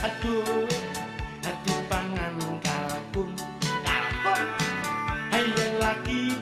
Aduh, aduh pangan kalkun, kalkun, ayo lagi.